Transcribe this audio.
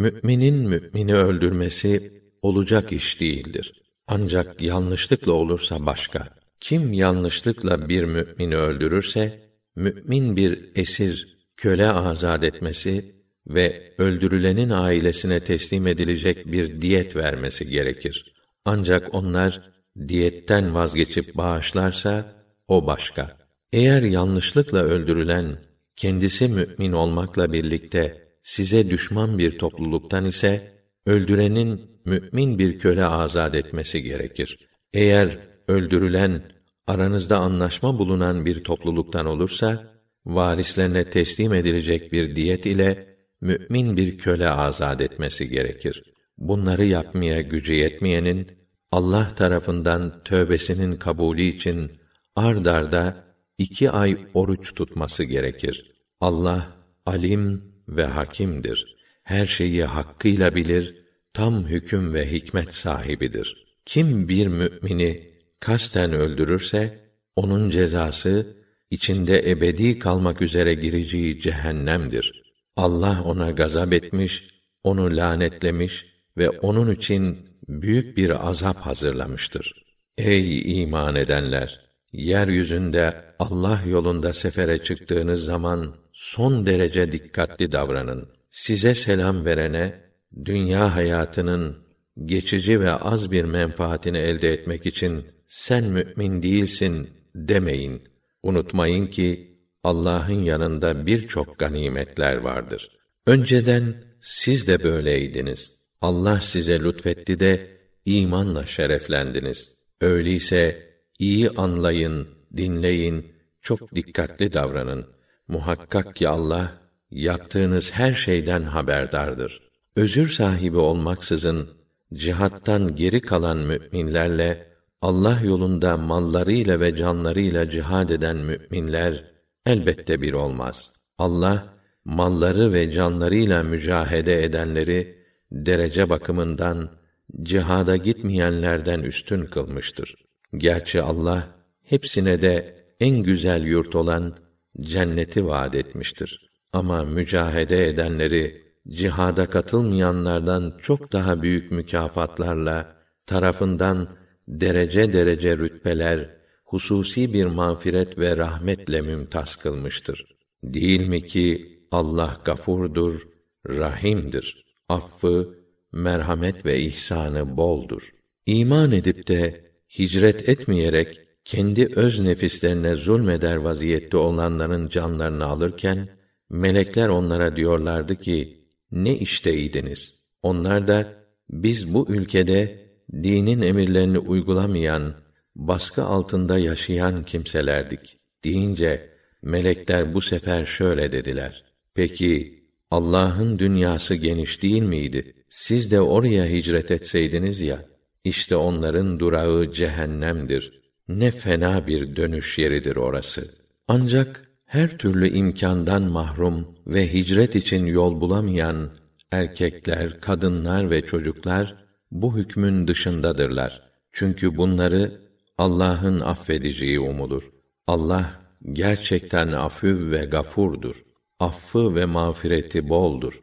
Müminin mümini öldürmesi olacak iş değildir. Ancak yanlışlıkla olursa başka. Kim yanlışlıkla bir mümini öldürürse, mümin bir esir, köle azad etmesi ve öldürülenin ailesine teslim edilecek bir diyet vermesi gerekir. Ancak onlar diyetten vazgeçip bağışlarsa o başka. Eğer yanlışlıkla öldürülen kendisi mümin olmakla birlikte size düşman bir topluluktan ise öldürenin mümin bir köle azad etmesi gerekir. Eğer öldürülen aranızda anlaşma bulunan bir topluluktan olursa varislerine teslim edilecek bir diyet ile mümin bir köle azad etmesi gerekir. Bunları yapmaya gücü yetmeyenin Allah tarafından tövbesinin kabulü için ard arda iki ay oruç tutması gerekir. Allah alim ve hakimdir. Her şeyi hakkıyla bilir, tam hüküm ve hikmet sahibidir. Kim bir mümini kasten öldürürse onun cezası içinde ebedi kalmak üzere gireceği cehennemdir. Allah ona gazap etmiş, onu lanetlemiş ve onun için büyük bir azap hazırlamıştır. Ey iman edenler! Yeryüzünde Allah yolunda sefere çıktığınız zaman son derece dikkatli davranın. Size selam verene dünya hayatının geçici ve az bir menfaatini elde etmek için sen mümin değilsin demeyin. Unutmayın ki Allah'ın yanında birçok ganimetler vardır. Önceden siz de böyleydiniz. Allah size lütfetti de imanla şereflendiniz. Öyleyse iyi anlayın, dinleyin, çok dikkatli davranın. Muhakkak ki Allah yaptığınız her şeyden haberdardır. Özür sahibi olmaksızın cihattan geri kalan müminlerle Allah yolunda mallarıyla ve canlarıyla cihad eden müminler elbette bir olmaz. Allah malları ve canlarıyla mücahede edenleri derece bakımından cihada gitmeyenlerden üstün kılmıştır. Gerçi Allah hepsine de en güzel yurt olan cenneti vaad etmiştir. Ama mücahede edenleri cihada katılmayanlardan çok daha büyük mükafatlarla tarafından derece derece rütbeler, hususi bir mağfiret ve rahmetle mümtaz kılmıştır. Değil mi ki Allah gafurdur, rahimdir. Affı, merhamet ve ihsanı boldur. İman edip de hicret etmeyerek kendi öz nefislerine zulmeder vaziyette olanların canlarını alırken melekler onlara diyorlardı ki ne işteydiniz? Onlar da biz bu ülkede dinin emirlerini uygulamayan, baskı altında yaşayan kimselerdik deyince melekler bu sefer şöyle dediler: Peki Allah'ın dünyası geniş değil miydi? Siz de oraya hicret etseydiniz ya. İşte onların durağı cehennemdir. Ne fena bir dönüş yeridir orası. Ancak her türlü imkandan mahrum ve hicret için yol bulamayan erkekler, kadınlar ve çocuklar bu hükmün dışındadırlar. Çünkü bunları Allah'ın affedeceği umulur. Allah gerçekten afü ve gafurdur. Affı ve mağfireti boldur.